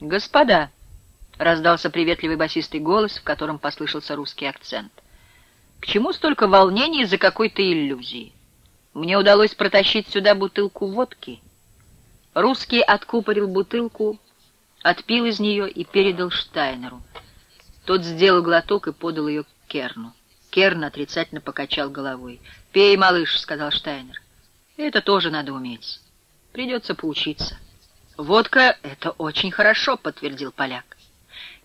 «Господа!» — раздался приветливый басистый голос, в котором послышался русский акцент. «К чему столько волнений из-за какой-то иллюзии? Мне удалось протащить сюда бутылку водки». Русский откупорил бутылку, отпил из нее и передал Штайнеру. Тот сделал глоток и подал ее Керну. Керн отрицательно покачал головой. «Пей, малыш», — сказал Штайнер. «Это тоже надо уметь. Придется поучиться». «Водка — это очень хорошо», — подтвердил поляк.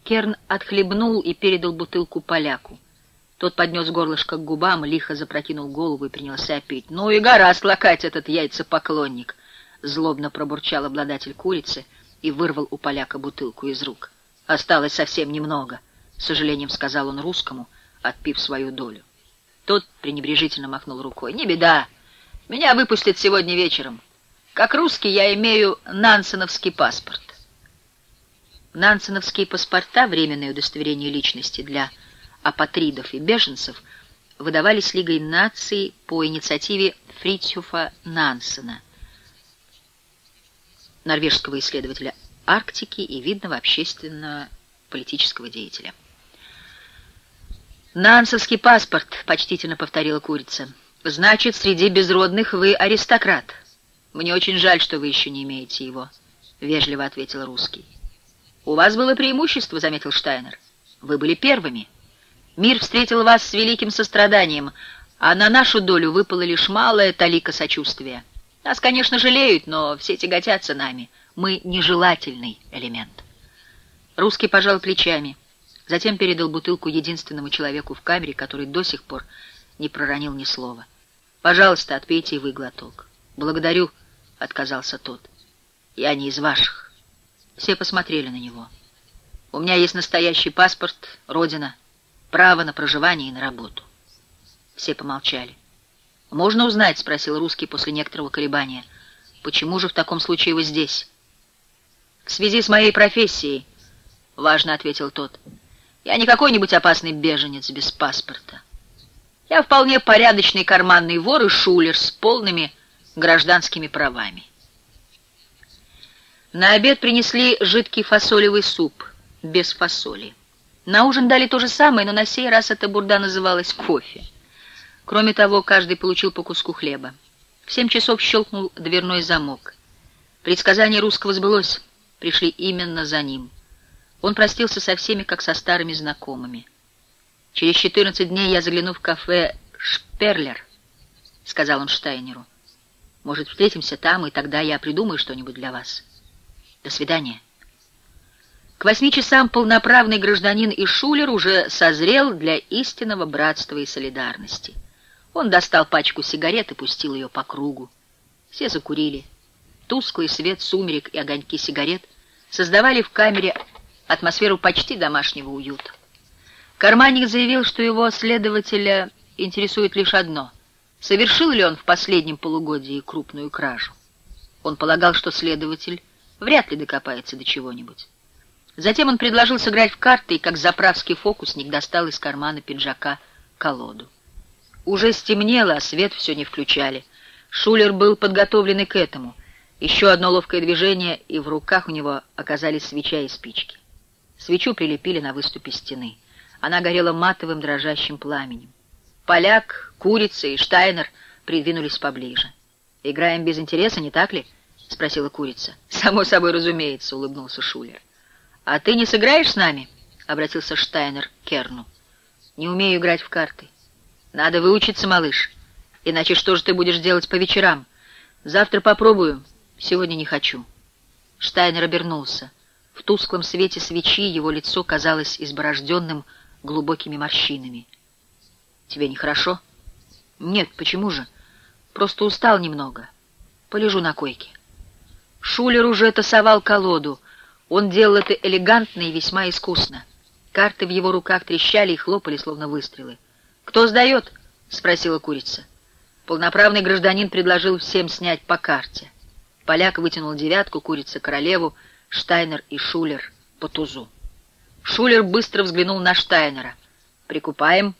Керн отхлебнул и передал бутылку поляку. Тот поднес горлышко к губам, лихо запрокинул голову и принялся пить. «Ну и гора слакать этот яйцепоклонник!» — злобно пробурчал обладатель курицы и вырвал у поляка бутылку из рук. «Осталось совсем немного», — с сожалением сказал он русскому, отпив свою долю. Тот пренебрежительно махнул рукой. «Не беда, меня выпустят сегодня вечером». Как русский я имею нансеновский паспорт. Нансеновские паспорта, временное удостоверение личности для апатридов и беженцев, выдавались Лигой наций по инициативе Фритьюфа Нансена, норвежского исследователя Арктики и видного общественного политического деятеля. «Нансовский паспорт», — почтительно повторила курица. «Значит, среди безродных вы аристократ». «Мне очень жаль, что вы еще не имеете его», — вежливо ответил русский. «У вас было преимущество», — заметил Штайнер. «Вы были первыми. Мир встретил вас с великим состраданием, а на нашу долю выпала лишь малая талика сочувствия. Нас, конечно, жалеют, но все тяготятся нами. Мы нежелательный элемент». Русский пожал плечами, затем передал бутылку единственному человеку в камере, который до сих пор не проронил ни слова. «Пожалуйста, отпейте и вы глоток». «Благодарю», отказался тот. «Я не из ваших». Все посмотрели на него. «У меня есть настоящий паспорт, родина, право на проживание и на работу». Все помолчали. «Можно узнать?» — спросил русский после некоторого колебания. «Почему же в таком случае вы здесь?» «В связи с моей профессией», — важно ответил тот. «Я не какой-нибудь опасный беженец без паспорта. Я вполне порядочный карманный вор и шулер с полными гражданскими правами. На обед принесли жидкий фасолевый суп, без фасоли. На ужин дали то же самое, но на сей раз эта бурда называлась кофе. Кроме того, каждый получил по куску хлеба. В семь часов щелкнул дверной замок. Предсказание русского сбылось, пришли именно за ним. Он простился со всеми, как со старыми знакомыми. «Через четырнадцать дней я загляну в кафе «Шперлер», — сказал он Штайнеру. Может, встретимся там, и тогда я придумаю что-нибудь для вас. До свидания. К восьми часам полноправный гражданин и Шулер уже созрел для истинного братства и солидарности. Он достал пачку сигарет и пустил ее по кругу. Все закурили. Тусклый свет сумерек и огоньки сигарет создавали в камере атмосферу почти домашнего уюта. Карманник заявил, что его следователя интересует лишь одно — Совершил ли он в последнем полугодии крупную кражу? Он полагал, что следователь вряд ли докопается до чего-нибудь. Затем он предложил сыграть в карты и, как заправский фокусник, достал из кармана пиджака колоду. Уже стемнело, а свет все не включали. Шулер был подготовлен и к этому. Еще одно ловкое движение, и в руках у него оказались свеча и спички. Свечу прилепили на выступе стены. Она горела матовым дрожащим пламенем. Поляк, Курица и Штайнер придвинулись поближе. «Играем без интереса, не так ли?» — спросила Курица. «Само собой разумеется», — улыбнулся Шулер. «А ты не сыграешь с нами?» — обратился Штайнер к Керну. «Не умею играть в карты. Надо выучиться, малыш. Иначе что же ты будешь делать по вечерам? Завтра попробую. Сегодня не хочу». Штайнер обернулся. В тусклом свете свечи его лицо казалось изборожденным глубокими морщинами. Тебе нехорошо? Нет, почему же? Просто устал немного. Полежу на койке. Шулер уже тасовал колоду. Он делал это элегантно и весьма искусно. Карты в его руках трещали и хлопали, словно выстрелы. «Кто сдает?» — спросила курица. Полноправный гражданин предложил всем снять по карте. Поляк вытянул девятку, курица — королеву, Штайнер и Шулер — по тузу. Шулер быстро взглянул на Штайнера. «Прикупаем»,